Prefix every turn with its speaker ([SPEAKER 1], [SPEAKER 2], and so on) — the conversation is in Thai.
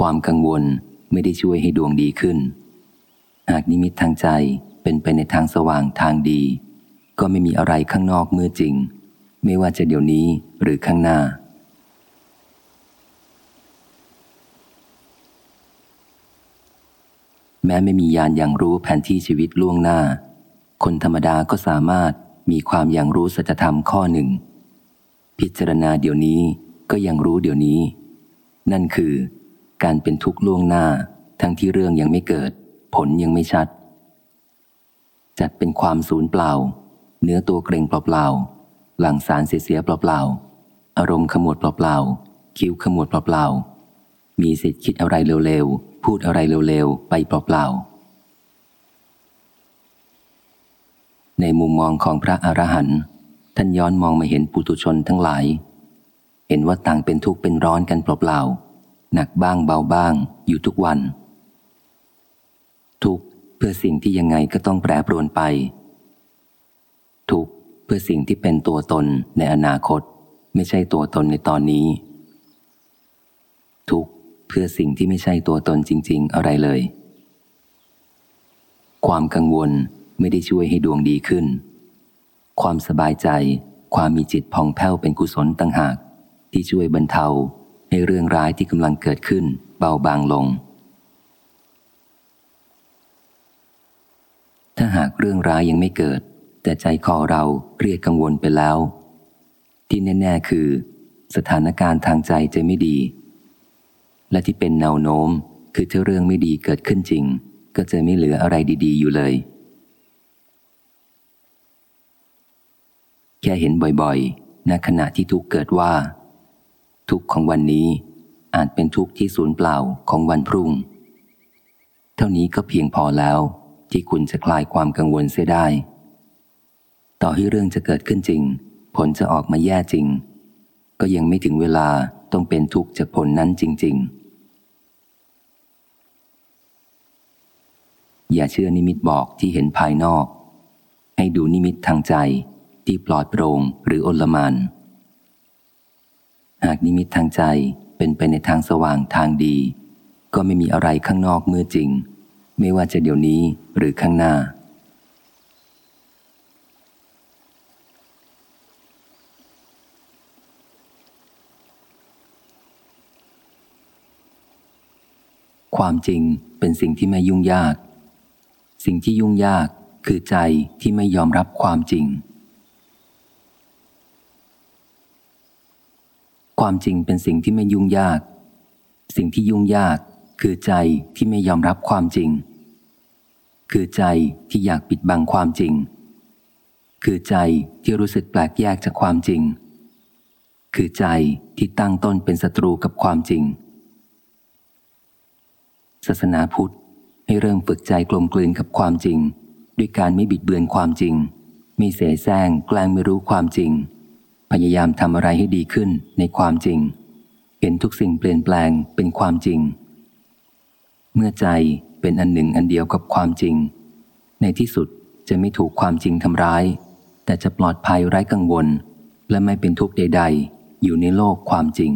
[SPEAKER 1] ความกังวลไม่ได้ช่วยให้ดวงดีขึ้น หากนิมิตทางใจเป็นไปในทางสว่างทางดี ก็ไม่มีอะไรข้างนอกมือจริง ไม่ว่าจะเดี๋ยวนี้หรือข้างหน้า แม้ไม่มียานอย่างรู้แผนที่ชีวิตล่วงหน้า คนธรรมดาก็สามารถมีความอย่างรู้สัจธรรมข้อหนึ่ง พิจารณาเดี๋ยวนี้ก็ยังรู้เดี๋ยวนี้ นั่นคือ การเป็นทุกข์ล่วงหน้า ทั้งที่เรื่องยังไม่เกิด ผลยังไม่ชัด จัดเป็นความสูญเปล่า เนื้อตัวเกรงเปล่าๆหลังสารเสียเปล่าๆอารมณ์ขมวดเปล่าๆคิ้วขมวดเปล่าๆมีสิทธิ์คิดอะไรเร็วๆพูดอะไรเร็วๆไปเปล่าๆในมุมมองของพระอรหันต์ท่านย้อนมองมาเห็นปุถุชนทั้งหลาย เห็นว่าต่างเป็นทุกข์เป็นร้อนกันเปล่าๆ หนักบ้างเบาบ้างอยู่ทุกวัน ทุกเพื่อสิ่งที่ยังไงก็ต้องแปรปรวนไป ทุกเพื่อสิ่งที่เป็นตัวตนในอนาคต ไม่ใช่ตัวตนในตอนนี้ ทุกเพื่อสิ่งที่ไม่ใช่ตัวตนจริง ๆ อะไรเลย ความกังวลไม่ได้ช่วยให้ดวงดีขึ้น ความสบายใจ ความมีจิตผ่องแผ้วเป็นกุศลต่างหาก ที่ช่วยบรรเทา ให้เรื่องร้ายที่กำลังเกิดขึ้นเบาบางลง ถ้าหากเรื่องร้ายยังไม่เกิด แต่ใจคอเราเรียกกังวลไปแล้ว ที่แน่ ๆ คือ สถานการณ์ทางใจจะไม่ดี และที่เป็นแนวโน้มคือถ้าเรื่องไม่ดีเกิดขึ้นจริง ก็จะไม่เหลืออะไรดี ๆ อยู่เลย แค่เห็นบ่อยๆณขณะที่ทุกเกิดว่า ทุกของวันนี้อาจเป็นทุกที่สูญเปล่าของวันพรุ่ง เท่านี้ก็เพียงพอแล้วที่คุณจะคลายความกังวลเสียได้ ต่อให้เรื่องจะเกิดขึ้นจริง ผลจะออกมาแย่จริง ก็ยังไม่ถึงเวลาต้องเป็นทุกข์จากผลนั้นจริง ๆ อย่าเชื่อนิมิตบอกที่เห็นภายนอก ให้ดูนิมิตทางใจที่ปลอดโปร่งหรืออลมาน หากนิมิตทางใจเป็นไปในทางสว่างทางดี ก็ไม่มีอะไรข้างนอกมือจริง ไม่ว่าจะเดี๋ยวนี้หรือข้างหน้า ความจริงเป็นสิ่งที่ไม่ยุ่งยาก สิ่งที่ยุ่งยากคือใจที่ไม่ยอมรับความจริง ความจริงเป็นสิ่งที่ไม่ยุ่งยาก สิ่งที่ยุ่งยากคือใจที่ไม่ยอมรับความจริง คือใจที่อยากปิดบังความจริง คือใจที่รู้สึกแปลกแยกจากความจริง คือใจที่ตั้งต้นเป็นศัตรูกับความจริง ศาสนาพุทธให้เริ่มฝึกใจกลมกลืนกับความจริง ด้วยการไม่บิดเบือนความจริง ไม่เสแสร้งแกล้งไม่รู้ความจริง พยายามทำอะไรให้ดีขึ้นในความจริง เห็นทุกสิ่งเปลี่ยนแปลงเป็นความจริง เมื่อใจเป็นอันหนึ่งอันเดียวกับความจริง ในที่สุดจะไม่ถูกความจริงทำร้าย แต่จะปลอดภัยไร้กังวล และไม่เป็นทุกข์ใด ๆ อยู่ในโลกความจริง